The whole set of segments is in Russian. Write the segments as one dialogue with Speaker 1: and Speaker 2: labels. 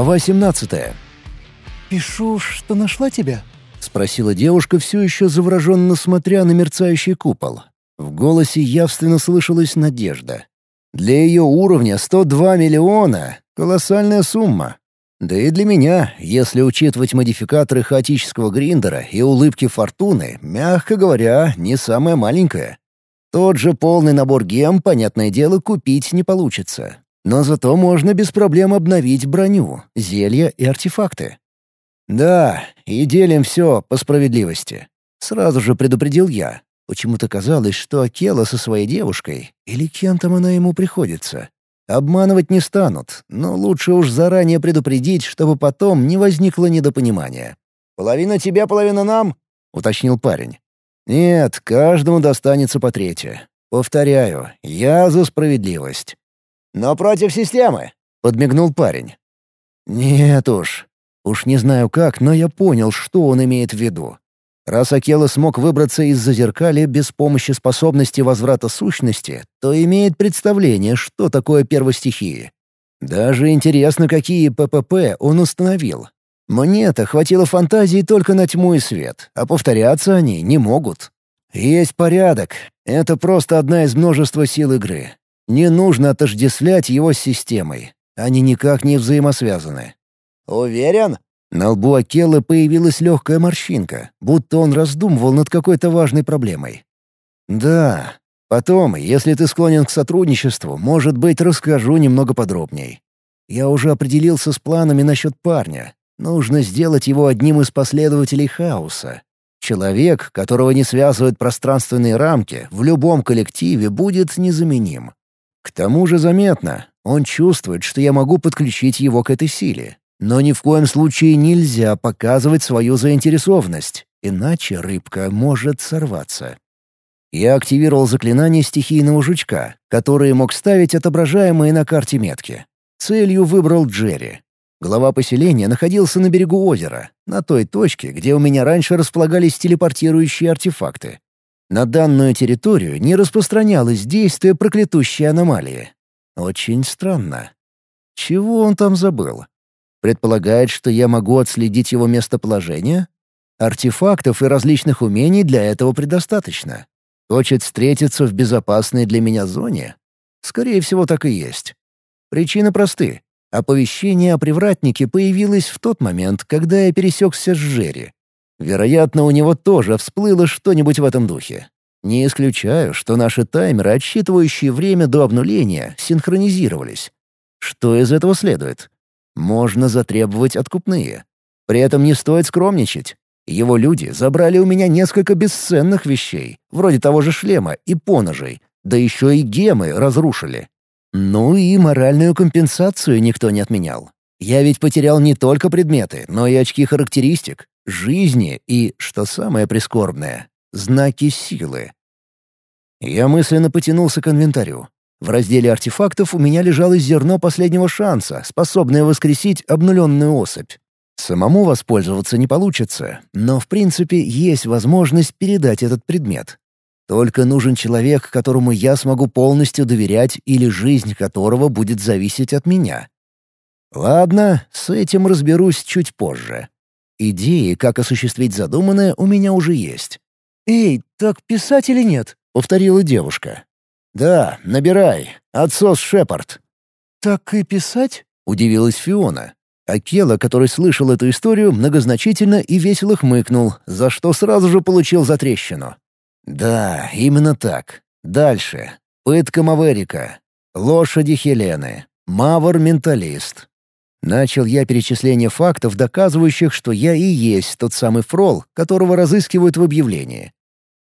Speaker 1: Глава 17.
Speaker 2: «Пишу, что нашла тебя?»
Speaker 1: — спросила девушка, все еще завороженно смотря на мерцающий купол. В голосе явственно слышалась надежда. Для ее уровня 102 миллиона — колоссальная сумма. Да и для меня, если учитывать модификаторы хаотического гриндера и улыбки фортуны, мягко говоря, не самая маленькая. Тот же полный набор гем, понятное дело, купить не получится. Но зато можно без проблем обновить броню, зелья и артефакты. Да, и делим все по справедливости. Сразу же предупредил я. Почему-то казалось, что Акела со своей девушкой, или кем там она ему приходится, обманывать не станут, но лучше уж заранее предупредить, чтобы потом не возникло недопонимания. «Половина тебе, половина нам?» — уточнил парень. «Нет, каждому достанется по трети. Повторяю, я за справедливость». «Но против системы», — подмигнул парень. «Нет уж. Уж не знаю как, но я понял, что он имеет в виду. Раз Акела смог выбраться из зазеркалья без помощи способности возврата сущности, то имеет представление, что такое первостихии. Даже интересно, какие ППП он установил. Мне-то хватило фантазии только на тьму и свет, а повторяться они не могут. Есть порядок. Это просто одна из множества сил игры. Не нужно отождествлять его с системой. Они никак не взаимосвязаны. «Уверен?» На лбу Акелы появилась легкая морщинка, будто он раздумывал над какой-то важной проблемой. «Да. Потом, если ты склонен к сотрудничеству, может быть, расскажу немного подробней. Я уже определился с планами насчет парня. Нужно сделать его одним из последователей хаоса. Человек, которого не связывают пространственные рамки, в любом коллективе будет незаменим. К тому же заметно, он чувствует, что я могу подключить его к этой силе, но ни в коем случае нельзя показывать свою заинтересованность, иначе рыбка может сорваться. Я активировал заклинание стихийного жучка, которое мог ставить отображаемые на карте метки. Целью выбрал Джерри. Глава поселения находился на берегу озера, на той точке, где у меня раньше располагались телепортирующие артефакты. На данную территорию не распространялось действие проклятущей аномалии. Очень странно. Чего он там забыл? Предполагает, что я могу отследить его местоположение? Артефактов и различных умений для этого предостаточно. Хочет встретиться в безопасной для меня зоне? Скорее всего, так и есть. Причины просты. Оповещение о привратнике появилось в тот момент, когда я пересекся с Жерри. Вероятно, у него тоже всплыло что-нибудь в этом духе. Не исключаю, что наши таймеры, отсчитывающие время до обнуления, синхронизировались. Что из этого следует? Можно затребовать откупные. При этом не стоит скромничать. Его люди забрали у меня несколько бесценных вещей, вроде того же шлема и поножей, да еще и гемы разрушили. Ну и моральную компенсацию никто не отменял. Я ведь потерял не только предметы, но и очки характеристик, жизни и, что самое прискорбное, знаки силы. Я мысленно потянулся к инвентарю. В разделе артефактов у меня лежало зерно последнего шанса, способное воскресить обнуленную особь. Самому воспользоваться не получится, но в принципе есть возможность передать этот предмет. Только нужен человек, которому я смогу полностью доверять или жизнь которого будет зависеть от меня. Ладно, с этим разберусь чуть позже. Идеи, как осуществить задуманное, у меня уже есть. «Эй, так писать или нет?» — повторила девушка. «Да, набирай. Отсос Шепард».
Speaker 2: «Так и писать?»
Speaker 1: — удивилась Фиона. Акела, который слышал эту историю, многозначительно и весело хмыкнул, за что сразу же получил затрещину. «Да, именно так. Дальше. Пытка Маверика. Лошади Хелены. Мавр-менталист. Начал я перечисление фактов, доказывающих, что я и есть тот самый фрол, которого разыскивают в объявлении.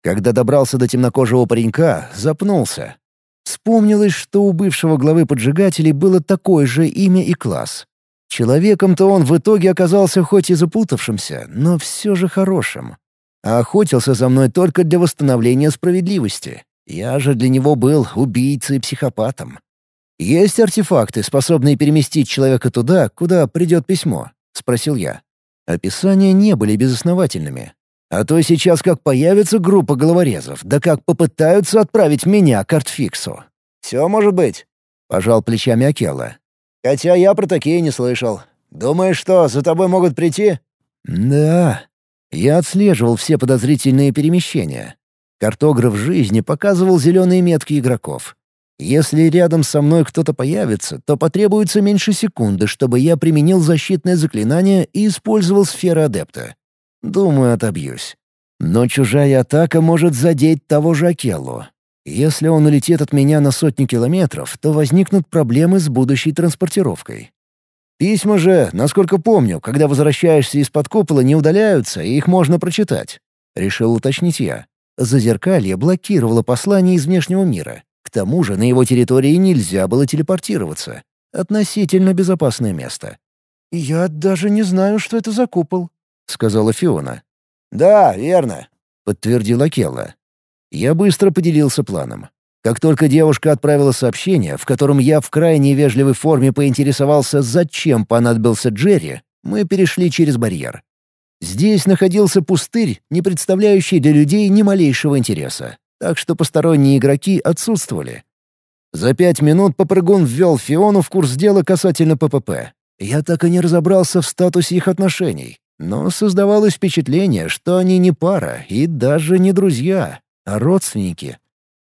Speaker 1: Когда добрался до темнокожего паренька, запнулся. Вспомнилось, что у бывшего главы поджигателей было такое же имя и класс. Человеком-то он в итоге оказался хоть и запутавшимся, но все же хорошим. А охотился за мной только для восстановления справедливости. Я же для него был убийцей и психопатом. «Есть артефакты, способные переместить человека туда, куда придет письмо?» — спросил я. Описания не были безосновательными. А то сейчас как появится группа головорезов, да как попытаются отправить меня к артфиксу. «Все может быть», — пожал плечами Акела. «Хотя я про такие не слышал.
Speaker 3: Думаешь, что, за тобой могут прийти?»
Speaker 1: «Да». Я отслеживал все подозрительные перемещения. Картограф жизни показывал зеленые метки игроков. Если рядом со мной кто-то появится, то потребуется меньше секунды, чтобы я применил защитное заклинание и использовал сферу адепта. Думаю, отобьюсь. Но чужая атака может задеть того же Акеллу. Если он улетит от меня на сотни километров, то возникнут проблемы с будущей транспортировкой. Письма же, насколько помню, когда возвращаешься из-под купола, не удаляются, и их можно прочитать. Решил уточнить я. Зазеркалье блокировало послание из внешнего мира. Тому же на его территории нельзя было телепортироваться. Относительно безопасное место.
Speaker 2: «Я даже не знаю, что это за купол», —
Speaker 1: сказала Фиона.
Speaker 3: «Да, верно», —
Speaker 1: подтвердила Келла. Я быстро поделился планом. Как только девушка отправила сообщение, в котором я в крайне вежливой форме поинтересовался, зачем понадобился Джерри, мы перешли через барьер. Здесь находился пустырь, не представляющий для людей ни малейшего интереса так что посторонние игроки отсутствовали. За пять минут попрыгун ввел Фиону в курс дела касательно ППП. Я так и не разобрался в статусе их отношений, но создавалось впечатление, что они не пара и даже не друзья, а родственники.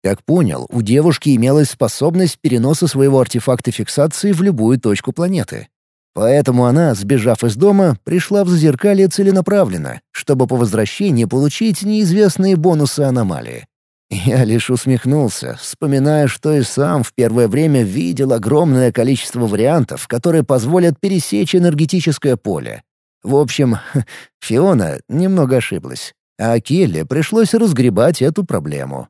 Speaker 1: Как понял, у девушки имелась способность переноса своего артефакта фиксации в любую точку планеты. Поэтому она, сбежав из дома, пришла в Зазеркалье целенаправленно, чтобы по возвращении получить неизвестные бонусы аномалии. Я лишь усмехнулся, вспоминая, что и сам в первое время видел огромное количество вариантов, которые позволят пересечь энергетическое поле. В общем, Фиона немного ошиблась, а Келле пришлось разгребать эту проблему.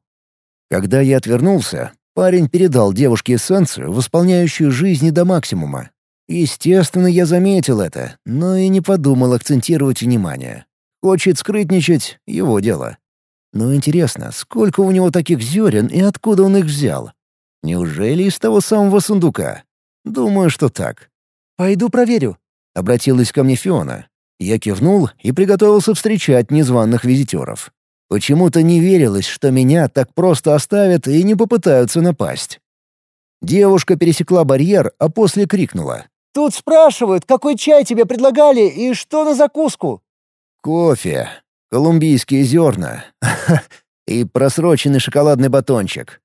Speaker 1: Когда я отвернулся, парень передал девушке эссенцию, восполняющую жизни до максимума. Естественно, я заметил это, но и не подумал акцентировать внимание. Хочет скрытничать — его дело. Но интересно, сколько у него таких зерен и откуда он их взял? Неужели из того самого сундука? Думаю, что так.
Speaker 2: «Пойду проверю», —
Speaker 1: обратилась ко мне Фиона. Я кивнул и приготовился встречать незваных визитеров. Почему-то не верилось, что меня так просто оставят и не попытаются напасть. Девушка пересекла барьер, а после крикнула.
Speaker 2: «Тут спрашивают, какой чай тебе предлагали и что на закуску?»
Speaker 1: «Кофе», колумбийские зерна и просроченный шоколадный батончик.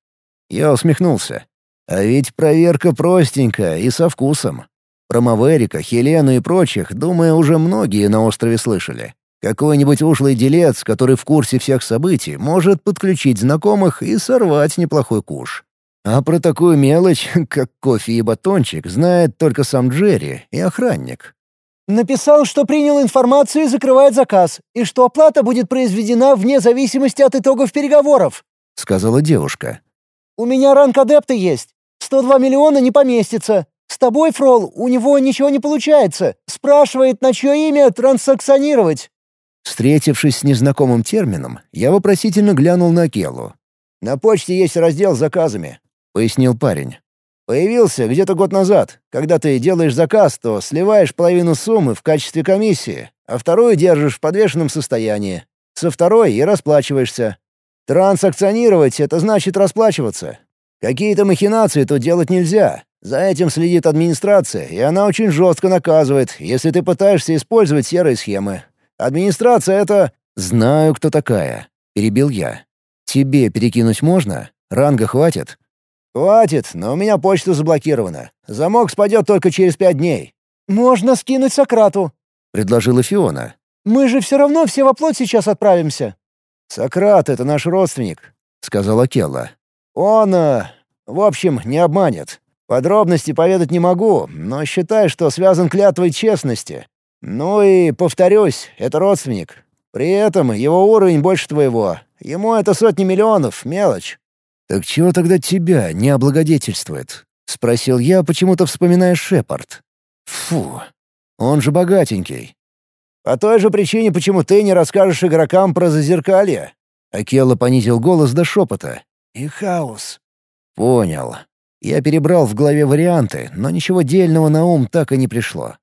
Speaker 1: Я усмехнулся. А ведь проверка простенькая и со вкусом. Про Маверика, Хелену и прочих, думаю, уже многие на острове слышали. Какой-нибудь ушлый делец, который в курсе всех событий, может подключить знакомых и сорвать неплохой куш. А про такую мелочь, как кофе и батончик, знает только сам Джерри и охранник.
Speaker 2: Написал, что принял информацию и закрывает заказ, и что оплата будет произведена вне зависимости от итогов переговоров», —
Speaker 1: сказала девушка.
Speaker 2: «У меня ранг адепта есть. 102 миллиона не поместится. С тобой, Фрол, у него ничего не получается. Спрашивает, на чье имя транссакционировать».
Speaker 1: Встретившись с незнакомым термином, я вопросительно глянул на Келу.
Speaker 3: «На почте есть раздел с заказами», — пояснил парень. Появился где-то год назад. Когда ты делаешь заказ, то сливаешь половину суммы в качестве комиссии, а вторую держишь в подвешенном состоянии. Со второй и расплачиваешься. Трансакционировать — это значит расплачиваться. Какие-то махинации тут делать нельзя. За этим следит администрация, и она очень жестко наказывает, если ты пытаешься использовать серые схемы. Администрация — это...
Speaker 1: «Знаю, кто такая», — перебил я. «Тебе перекинуть можно? Ранга хватит?»
Speaker 3: «Хватит, но у меня почта заблокирована. Замок спадет только через пять дней».
Speaker 2: «Можно скинуть Сократу», —
Speaker 1: предложила Фиона.
Speaker 2: «Мы же все равно все во плоть сейчас отправимся».
Speaker 3: «Сократ — это наш родственник», — сказала Келла. «Он, э, в общем, не обманет. Подробности поведать не могу, но считай, что связан клятвой честности. Ну и, повторюсь, это родственник. При этом его уровень больше твоего. Ему это сотни миллионов, мелочь.
Speaker 1: «Так чего тогда тебя не облагодетельствует?» — спросил я, почему-то вспоминая Шепард. «Фу, он же богатенький».
Speaker 3: «По той же причине, почему ты не расскажешь игрокам про зазеркалье».
Speaker 1: Акела понизил голос до шепота.
Speaker 2: «И хаос».
Speaker 1: «Понял. Я перебрал в голове варианты, но ничего дельного на ум так и не пришло.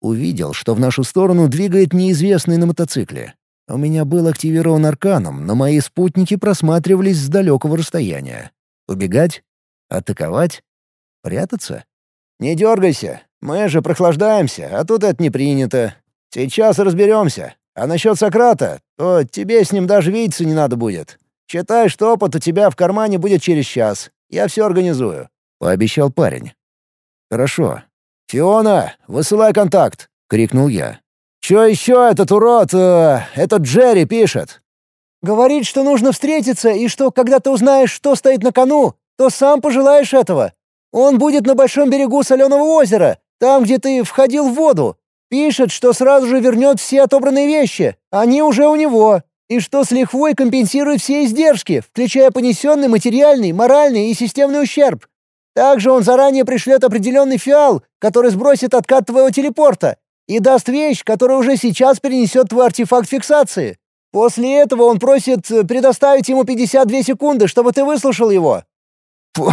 Speaker 1: Увидел, что в нашу сторону двигает неизвестный на мотоцикле. У меня был активирован арканом, но мои спутники просматривались с далекого расстояния. Убегать? Атаковать? Прятаться?
Speaker 3: «Не дергайся. Мы же прохлаждаемся, а тут это не принято. Сейчас разберемся. А насчет Сократа, то тебе с ним даже видеться не надо будет. Считай, что опыт у тебя в кармане будет через час. Я все организую», — пообещал парень. «Хорошо. Фиона, высылай контакт!» — крикнул я. «Чё еще этот урод, э, этот Джерри пишет?»
Speaker 2: «Говорит, что нужно встретиться, и что, когда ты узнаешь, что стоит на кону, то сам пожелаешь этого. Он будет на большом берегу соленого озера, там, где ты входил в воду. Пишет, что сразу же вернет все отобранные вещи. Они уже у него. И что с лихвой компенсирует все издержки, включая понесенный материальный, моральный и системный ущерб. Также он заранее пришлет определенный фиал, который сбросит откат твоего телепорта, и даст вещь, которая уже сейчас перенесет твой артефакт фиксации. После этого он просит э, предоставить ему 52 секунды, чтобы ты выслушал его».
Speaker 1: Фу,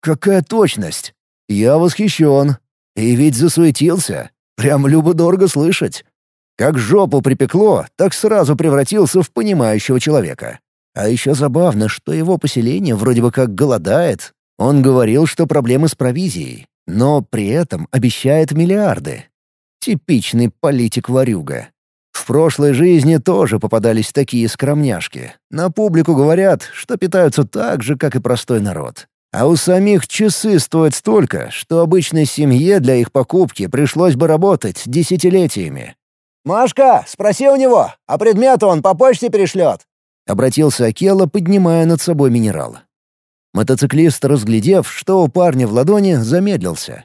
Speaker 1: какая точность! Я восхищен. И ведь засуетился. Прям любо-дорого слышать. Как жопу припекло, так сразу превратился в понимающего человека. А еще забавно, что его поселение вроде бы как голодает. Он говорил, что проблемы с провизией, но при этом обещает миллиарды. Типичный политик-ворюга. В прошлой жизни тоже попадались такие скромняшки. На публику говорят, что питаются так же, как и простой народ. А у самих часы стоят столько, что обычной семье для их покупки пришлось бы работать десятилетиями.
Speaker 3: «Машка, спроси у него, а предметы он по почте перешлет», —
Speaker 1: обратился Акела, поднимая над собой минерал. Мотоциклист, разглядев, что у парня в ладони, замедлился.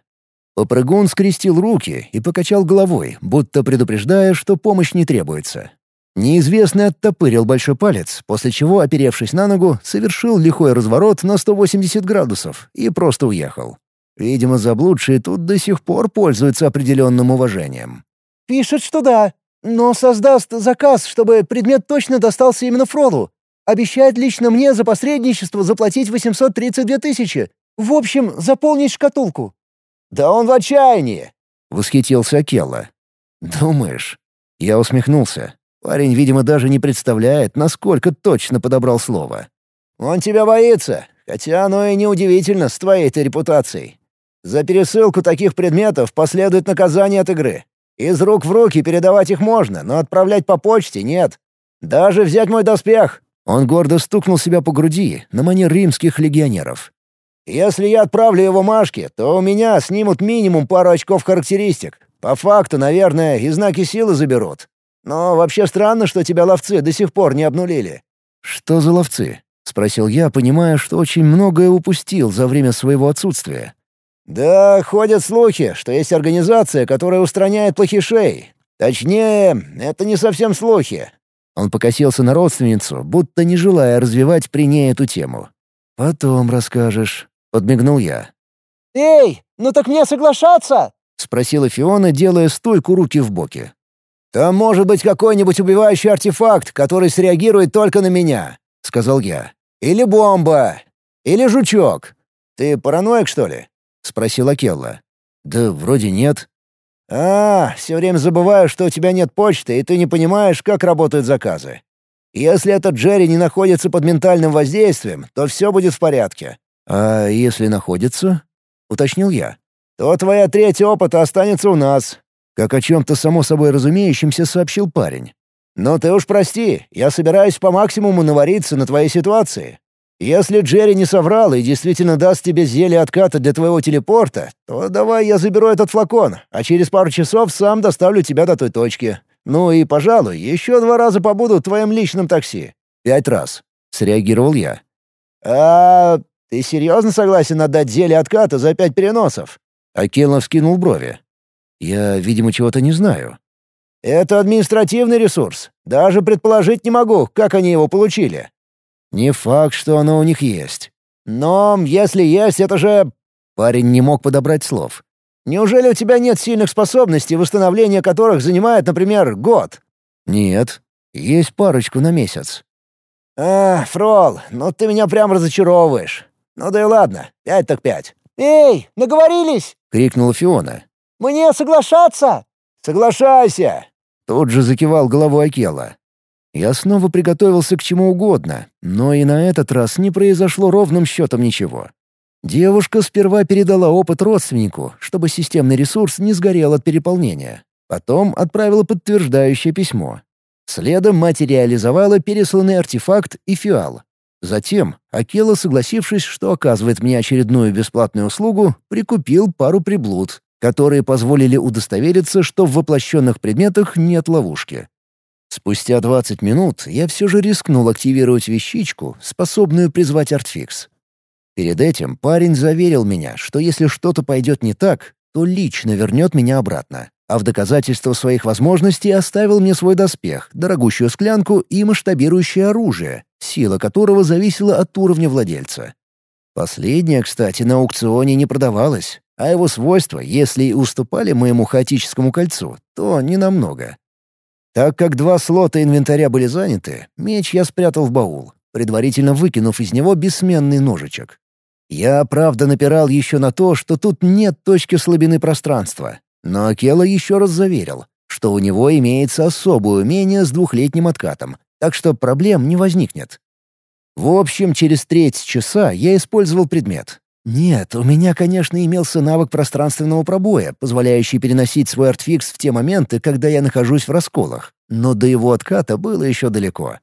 Speaker 1: Попрыгун скрестил руки и покачал головой, будто предупреждая, что помощь не требуется. Неизвестный оттопырил большой палец, после чего, оперевшись на ногу, совершил лихой разворот на 180 градусов и просто уехал. Видимо, заблудшие тут до сих пор пользуются определенным уважением.
Speaker 2: «Пишет, что да, но создаст заказ, чтобы предмет точно достался именно Фроду. Обещает лично мне за посредничество заплатить 832 тысячи. В общем, заполнить шкатулку».
Speaker 3: «Да он в отчаянии!»
Speaker 1: — восхитился Акелла. «Думаешь?» Я усмехнулся. Парень, видимо, даже не представляет, насколько точно подобрал слово.
Speaker 3: «Он тебя боится, хотя оно и неудивительно с твоей-то репутацией. За пересылку таких предметов последует наказание от игры. Из рук в руки передавать их можно, но отправлять по почте нет. Даже взять мой доспех!»
Speaker 1: Он гордо стукнул себя по груди, на манер римских легионеров.
Speaker 3: «Если я отправлю его Машке, то у меня снимут минимум пару очков характеристик. По факту, наверное, и знаки силы заберут. Но вообще странно, что тебя ловцы до сих пор не обнулили».
Speaker 1: «Что за ловцы?» — спросил я, понимая, что очень многое упустил за время своего отсутствия.
Speaker 3: «Да, ходят слухи, что есть организация, которая устраняет плохишей. Точнее, это не совсем слухи».
Speaker 1: Он покосился на родственницу, будто не желая развивать при ней эту тему. «Потом расскажешь», — подмигнул я.
Speaker 2: «Эй, ну так мне соглашаться?»
Speaker 1: — спросила Фиона, делая стойку руки в боки.
Speaker 3: «Там может быть какой-нибудь убивающий артефакт, который среагирует только на меня», — сказал я. «Или бомба. Или жучок. Ты параноик, что ли?» — спросила Келла.
Speaker 1: «Да вроде нет».
Speaker 3: «А, все время забываю, что у тебя нет почты, и ты не понимаешь, как работают заказы. Если этот Джерри не находится под ментальным воздействием, то все будет в порядке».
Speaker 1: «А если находится?» — уточнил я.
Speaker 3: «То твоя третья опыта останется у нас.
Speaker 1: Как о чем-то само собой разумеющемся сообщил парень.
Speaker 3: «Но ты уж прости, я собираюсь по максимуму навариться на твоей ситуации. Если Джерри не соврал и действительно даст тебе зелье отката для твоего телепорта, то давай я заберу этот флакон, а через пару часов сам доставлю тебя до той точки. Ну и, пожалуй, еще два раза побуду в твоем личном такси».
Speaker 1: «Пять раз», — среагировал я.
Speaker 3: «А ты серьезно согласен отдать зелье отката за пять переносов?»
Speaker 1: Акелов скинул брови. Я, видимо, чего-то не знаю.
Speaker 3: Это административный ресурс. Даже предположить не могу, как они его получили.
Speaker 1: Не факт, что оно у них есть.
Speaker 3: Но если есть, это же...
Speaker 1: Парень не мог подобрать слов.
Speaker 3: Неужели у тебя нет сильных способностей, восстановление которых занимает, например, год?
Speaker 1: Нет. Есть парочку на месяц.
Speaker 3: А, Фрол, ну ты меня прям разочаровываешь. Ну да и ладно, пять так пять.
Speaker 2: «Эй, наговорились!»
Speaker 1: — крикнула Фиона.
Speaker 2: Мне соглашаться?»
Speaker 3: «Соглашайся!»
Speaker 1: Тут же закивал головой Акела. Я снова приготовился к чему угодно, но и на этот раз не произошло ровным счетом ничего. Девушка сперва передала опыт родственнику, чтобы системный ресурс не сгорел от переполнения. Потом отправила подтверждающее письмо. Следом материализовала пересланный артефакт и фиал. Затем Акела, согласившись, что оказывает мне очередную бесплатную услугу, прикупил пару приблуд, которые позволили удостовериться, что в воплощенных предметах нет ловушки. Спустя 20 минут я все же рискнул активировать вещичку, способную призвать артфикс. Перед этим парень заверил меня, что если что-то пойдет не так, то лично вернет меня обратно а в доказательство своих возможностей оставил мне свой доспех, дорогущую склянку и масштабирующее оружие, сила которого зависела от уровня владельца. Последнее, кстати, на аукционе не продавалось, а его свойства, если и уступали моему хаотическому кольцу, то не намного. Так как два слота инвентаря были заняты, меч я спрятал в баул, предварительно выкинув из него бессменный ножичек. Я, правда, напирал еще на то, что тут нет точки слабины пространства, но Акела еще раз заверил, что у него имеется особое умение с двухлетним откатом, так что проблем не возникнет. В общем, через треть часа я использовал предмет. Нет, у меня, конечно, имелся навык пространственного пробоя, позволяющий переносить свой артфикс в те моменты, когда я нахожусь в расколах, но до его отката было еще далеко.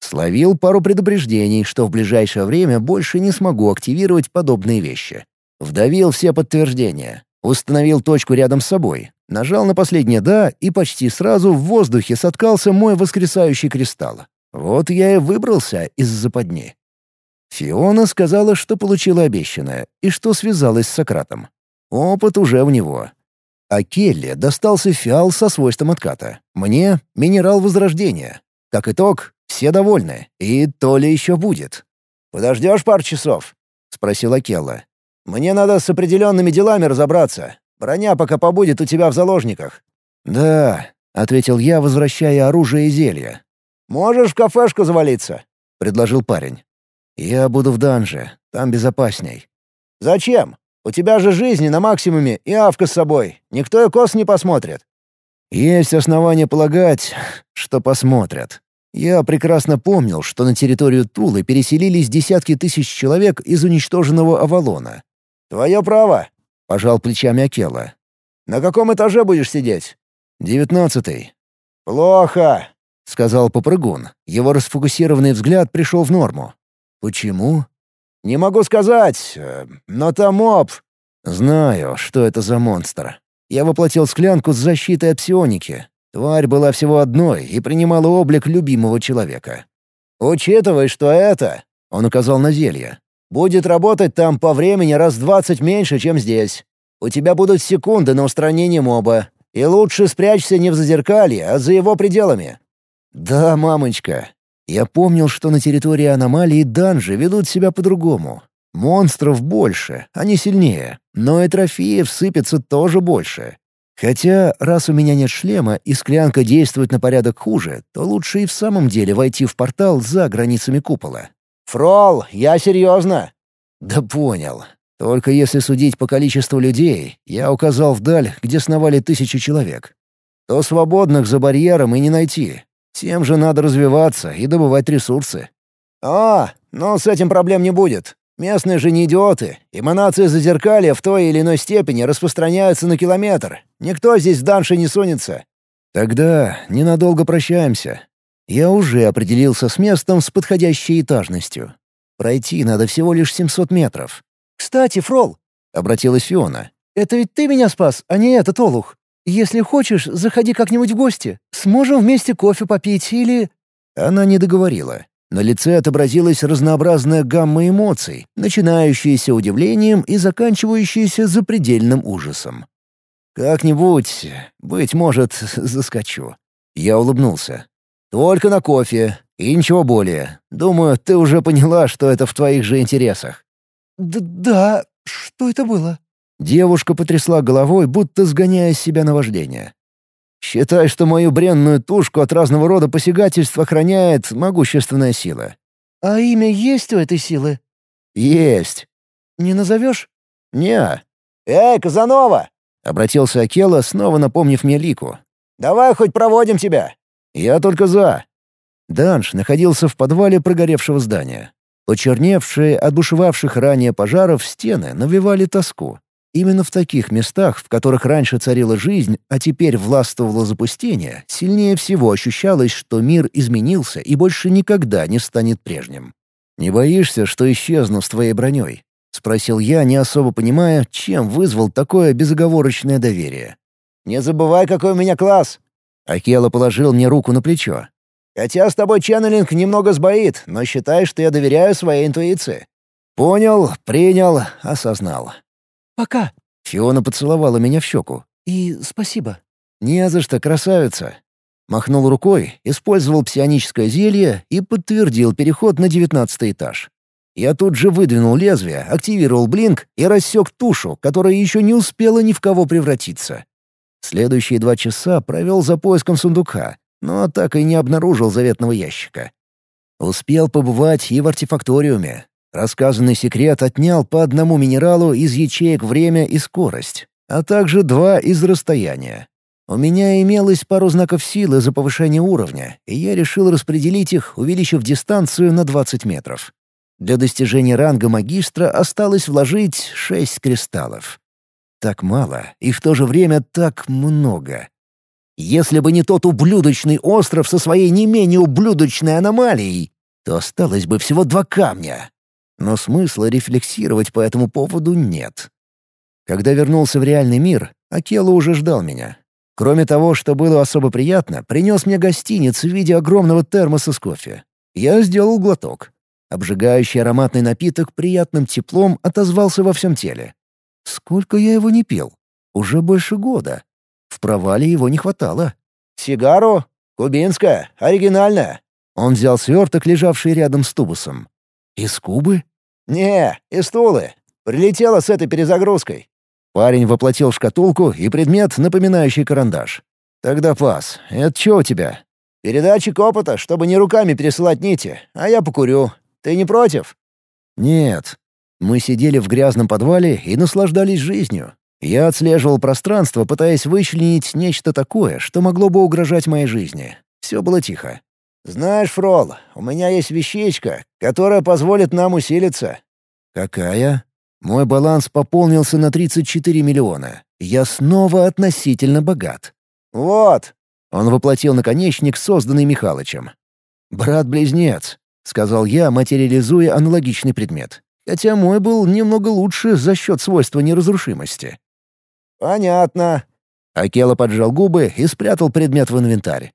Speaker 1: Словил пару предупреждений, что в ближайшее время больше не смогу активировать подобные вещи. Вдавил все подтверждения, Установил точку рядом с собой, нажал на последнее «да», и почти сразу в воздухе соткался мой воскресающий кристалл. Вот я и выбрался из западни. Фиона сказала, что получила обещанное, и что связалась с Сократом. Опыт уже у него. А Келли достался фиал со свойством отката. Мне — минерал возрождения. Как итог, все довольны, и то ли еще будет.
Speaker 3: «Подождешь пару часов?» — спросила Келла. Мне надо с определенными делами разобраться. Броня пока побудет у тебя в заложниках».
Speaker 1: «Да», — ответил я, возвращая оружие и зелья.
Speaker 3: «Можешь в кафешку завалиться», — предложил парень.
Speaker 1: «Я буду в данже, там безопасней».
Speaker 3: «Зачем? У тебя же жизни на максимуме и авка с собой. Никто и кос не посмотрит».
Speaker 1: «Есть основания полагать, что посмотрят. Я прекрасно помнил, что на территорию Тулы переселились десятки тысяч человек из уничтоженного Авалона.
Speaker 3: «Твое право», — пожал плечами Акела.
Speaker 2: «На каком этаже будешь сидеть?»
Speaker 1: «Девятнадцатый».
Speaker 3: «Плохо», —
Speaker 1: сказал попрыгун. Его расфокусированный взгляд пришел в норму. «Почему?»
Speaker 3: «Не могу сказать, э, но там моб».
Speaker 1: «Знаю, что это за монстр. Я воплотил склянку с защитой от псионики. Тварь была всего одной и принимала облик любимого человека».
Speaker 3: «Учитывай, что это...» — он указал на зелье. Будет работать там по времени раз двадцать меньше, чем здесь. У тебя будут секунды на устранение моба. И лучше спрячься не в зазеркалье, а за его пределами».
Speaker 1: «Да, мамочка. Я помнил, что на территории аномалии данжи ведут себя по-другому. Монстров больше, они сильнее, но и трофеев сыпется тоже больше. Хотя, раз у меня нет шлема и склянка действует на порядок хуже, то лучше и в самом деле войти в портал за границами купола.
Speaker 3: «Фрол, я серьезно!»
Speaker 1: «Да понял. Только если судить по количеству людей, я указал вдаль, где сновали тысячи человек. То свободных за барьером и не найти. Всем же надо развиваться и добывать ресурсы».
Speaker 3: «А, ну с этим проблем не будет. Местные же не идиоты. Эманации зазеркалья в той или иной степени распространяются на километр. Никто здесь дальше не сунется».
Speaker 1: «Тогда ненадолго прощаемся. Я уже определился с местом с подходящей этажностью. Пройти надо всего лишь 700 метров.
Speaker 2: «Кстати, Фрол», — обратилась Фиона, — «это ведь ты меня спас, а не этот олух. Если хочешь, заходи как-нибудь в гости. Сможем вместе кофе попить или...»
Speaker 1: Она не договорила. На лице отобразилась разнообразная гамма эмоций, начинающаяся удивлением и заканчивающаяся запредельным ужасом. «Как-нибудь, быть может, заскочу». Я улыбнулся. Только на кофе. И ничего более. Думаю, ты уже поняла, что это в твоих же интересах».
Speaker 2: Д «Да, что это было?»
Speaker 1: Девушка потрясла головой, будто сгоняя себя на вождение. «Считай, что мою бренную тушку от разного рода посягательств охраняет могущественная сила».
Speaker 2: «А имя есть у этой силы?»
Speaker 1: «Есть».
Speaker 2: «Не назовешь?»
Speaker 1: «Не».
Speaker 3: «Эй, Казанова!»
Speaker 1: — обратился Акела, снова напомнив мне Лику.
Speaker 3: «Давай хоть проводим тебя».
Speaker 1: «Я только за». Данж находился в подвале прогоревшего здания. Почерневшие от бушевавших ранее пожаров стены навевали тоску. Именно в таких местах, в которых раньше царила жизнь, а теперь властвовало запустение, сильнее всего ощущалось, что мир изменился и больше никогда не станет прежним. «Не боишься, что исчезну с твоей броней?» — спросил я, не особо понимая, чем вызвал такое безоговорочное доверие.
Speaker 3: «Не забывай, какой у меня класс!»
Speaker 1: Акела положил мне руку на плечо.
Speaker 3: Хотя с тобой ченнелинг немного сбоит, но считай, что я доверяю своей интуиции».
Speaker 1: «Понял, принял, осознал».
Speaker 2: «Пока».
Speaker 1: Фиона поцеловала меня в щеку.
Speaker 2: «И спасибо».
Speaker 1: «Не за что, красавица». Махнул рукой, использовал псионическое зелье и подтвердил переход на девятнадцатый этаж. Я тут же выдвинул лезвие, активировал блинк и рассек тушу, которая еще не успела ни в кого превратиться. Следующие два часа провел за поиском сундука, но так и не обнаружил заветного ящика. Успел побывать и в артефакториуме. Рассказанный секрет отнял по одному минералу из ячеек время и скорость, а также два из расстояния. У меня имелось пару знаков силы за повышение уровня, и я решил распределить их, увеличив дистанцию на 20 метров. Для достижения ранга магистра осталось вложить шесть кристаллов. Так мало и в то же время так много. Если бы не тот ублюдочный остров со своей не менее ублюдочной аномалией, то осталось бы всего два камня. Но смысла рефлексировать по этому поводу нет. Когда вернулся в реальный мир, Акела уже ждал меня. Кроме того, что было особо приятно, принес мне гостиниц в виде огромного термоса с кофе. Я сделал глоток. Обжигающий ароматный напиток приятным теплом отозвался во всем теле. Сколько я его не пил? Уже больше года. В провале его не хватало.
Speaker 3: «Сигару? Кубинская, оригинальная».
Speaker 1: Он взял сверток, лежавший рядом с тубусом. «Из Кубы?»
Speaker 3: «Не, из Тулы. Прилетела с этой перезагрузкой».
Speaker 1: Парень воплотил шкатулку и предмет, напоминающий карандаш. «Тогда пас. Это что у тебя?»
Speaker 3: «Передатчик опыта, чтобы не руками пересылать нити, а я покурю. Ты не против?»
Speaker 1: «Нет». Мы сидели в грязном подвале и наслаждались жизнью. Я отслеживал пространство, пытаясь вычленить нечто такое, что могло бы угрожать моей жизни. Все было тихо.
Speaker 3: «Знаешь, Фрол, у меня есть вещичка, которая позволит нам усилиться».
Speaker 1: «Какая?» Мой баланс пополнился на 34 миллиона. Я снова относительно богат.
Speaker 3: «Вот».
Speaker 1: Он воплотил наконечник, созданный Михалычем. «Брат-близнец», — сказал я, материализуя аналогичный предмет. Хотя мой был немного лучше за счет свойства неразрушимости.
Speaker 3: «Понятно».
Speaker 1: Акела поджал губы и спрятал предмет в инвентарь.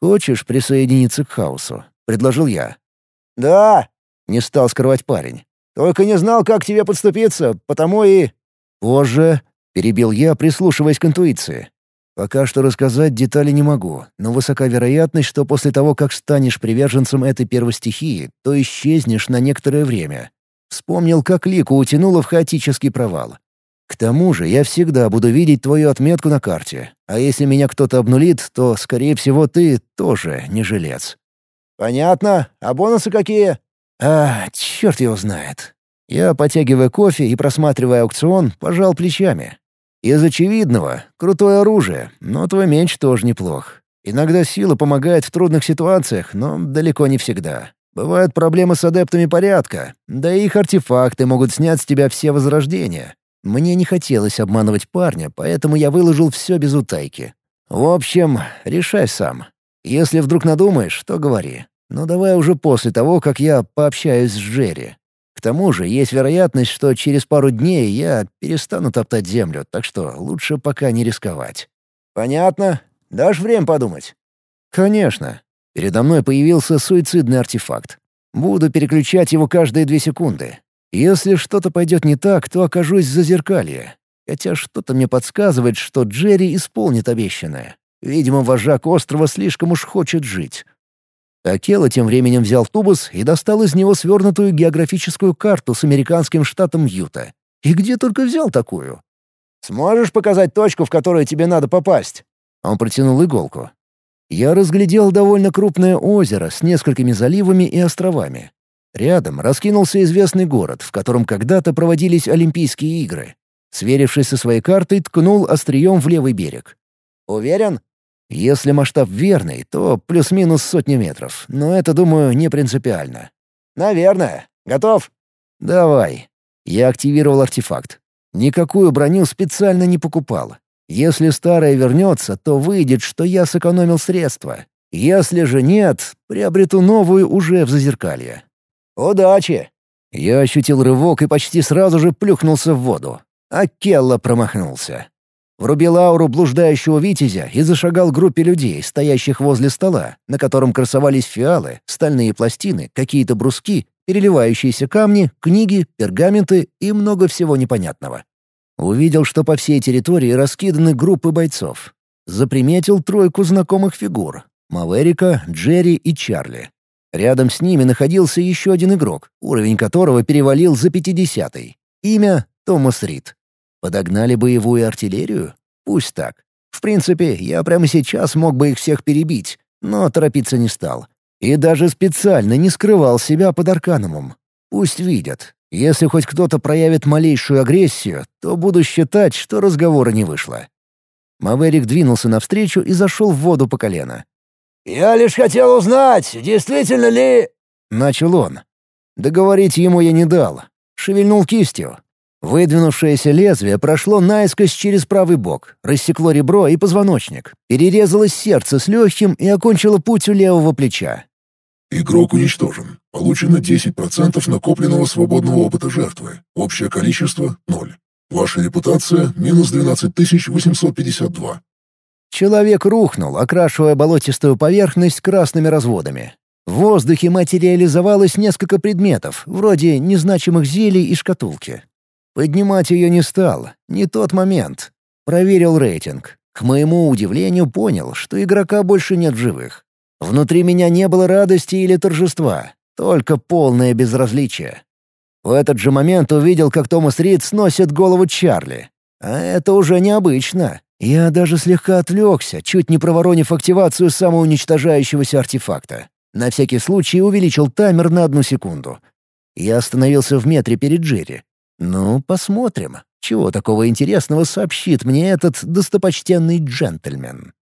Speaker 1: «Хочешь присоединиться к хаосу?» — предложил я.
Speaker 3: «Да», —
Speaker 1: не стал скрывать парень.
Speaker 3: «Только не знал, как тебе подступиться, потому и...»
Speaker 1: «Позже», — перебил я, прислушиваясь к интуиции. «Пока что рассказать детали не могу, но высока вероятность, что после того, как станешь приверженцем этой первой стихии, то исчезнешь на некоторое время. Вспомнил, как Лику утянуло в хаотический провал. К тому же я всегда буду видеть твою отметку на карте, а если меня кто-то обнулит, то, скорее всего, ты тоже не жилец».
Speaker 3: «Понятно. А бонусы какие?»
Speaker 1: «А, черт его знает». Я, потягивая кофе и просматривая аукцион, пожал плечами. Из очевидного — крутое оружие, но твой меч тоже неплох. Иногда сила помогает в трудных ситуациях, но далеко не всегда. Бывают проблемы с адептами порядка, да и их артефакты могут снять с тебя все возрождения. Мне не хотелось обманывать парня, поэтому я выложил все без утайки. В общем, решай сам. Если вдруг надумаешь, то говори. Но давай уже после того, как я пообщаюсь с Джерри. К тому же есть вероятность, что через пару дней я перестану топтать землю, так что лучше пока не рисковать.
Speaker 3: «Понятно. Дашь время подумать?»
Speaker 1: «Конечно. Передо мной появился суицидный артефакт. Буду переключать его каждые две секунды. Если что-то пойдет не так, то окажусь в зазеркалье. Хотя что-то мне подсказывает, что Джерри исполнит обещанное. Видимо, вожак острова слишком уж хочет жить. Акела тем временем взял тубус и достал из него свернутую географическую карту с американским штатом Юта. И где только взял такую?
Speaker 3: «Сможешь показать точку, в которую тебе надо попасть?»
Speaker 1: Он протянул иголку. Я разглядел довольно крупное озеро с несколькими заливами и островами. Рядом раскинулся известный город, в котором когда-то проводились Олимпийские игры. Сверившись со своей картой, ткнул острием в левый берег.
Speaker 3: «Уверен?»
Speaker 1: Если масштаб верный, то плюс-минус сотни метров, но это, думаю, не принципиально.
Speaker 3: «Наверное. Готов?»
Speaker 1: «Давай». Я активировал артефакт. Никакую броню специально не покупал. Если старая вернется, то выйдет, что я сэкономил средства. Если же нет, приобрету новую уже в зазеркалье.
Speaker 3: «Удачи!»
Speaker 1: Я ощутил рывок и почти сразу же плюхнулся в воду. А Келла промахнулся. Врубил ауру блуждающего витязя и зашагал к группе людей, стоящих возле стола, на котором красовались фиалы, стальные пластины, какие-то бруски, переливающиеся камни, книги, пергаменты и много всего непонятного. Увидел, что по всей территории раскиданы группы бойцов. Заприметил тройку знакомых фигур — Маверика, Джерри и Чарли. Рядом с ними находился еще один игрок, уровень которого перевалил за пятидесятый. Имя — Томас Рид. Подогнали боевую артиллерию? Пусть так. В принципе, я прямо сейчас мог бы их всех перебить, но торопиться не стал. И даже специально не скрывал себя под Арканумом. Пусть видят. Если хоть кто-то проявит малейшую агрессию, то буду считать, что разговора не вышло. Маверик двинулся навстречу и зашел в воду по колено.
Speaker 3: «Я лишь хотел узнать, действительно ли...»
Speaker 1: — начал он. Договорить ему я не дал. Шевельнул кистью. Выдвинувшееся лезвие прошло наискось через правый бок, рассекло ребро и позвоночник, перерезалось сердце с легким и окончило путь у левого плеча.
Speaker 4: Игрок уничтожен. Получено 10% накопленного свободного опыта жертвы. Общее количество — ноль. Ваша репутация — минус 12852.
Speaker 1: Человек рухнул, окрашивая болотистую поверхность красными разводами. В воздухе материализовалось несколько предметов, вроде незначимых зелий и шкатулки. Поднимать ее не стал, не тот момент. Проверил рейтинг. К моему удивлению понял, что игрока больше нет в живых. Внутри меня не было радости или торжества, только полное безразличие. В этот же момент увидел, как Томас Рид сносит голову Чарли. А это уже необычно. Я даже слегка отвлекся, чуть не проворонив активацию самоуничтожающегося артефакта. На всякий случай увеличил таймер на одну секунду. Я остановился в метре перед Джерри. Ну, посмотрим, чего такого интересного сообщит мне этот достопочтенный джентльмен.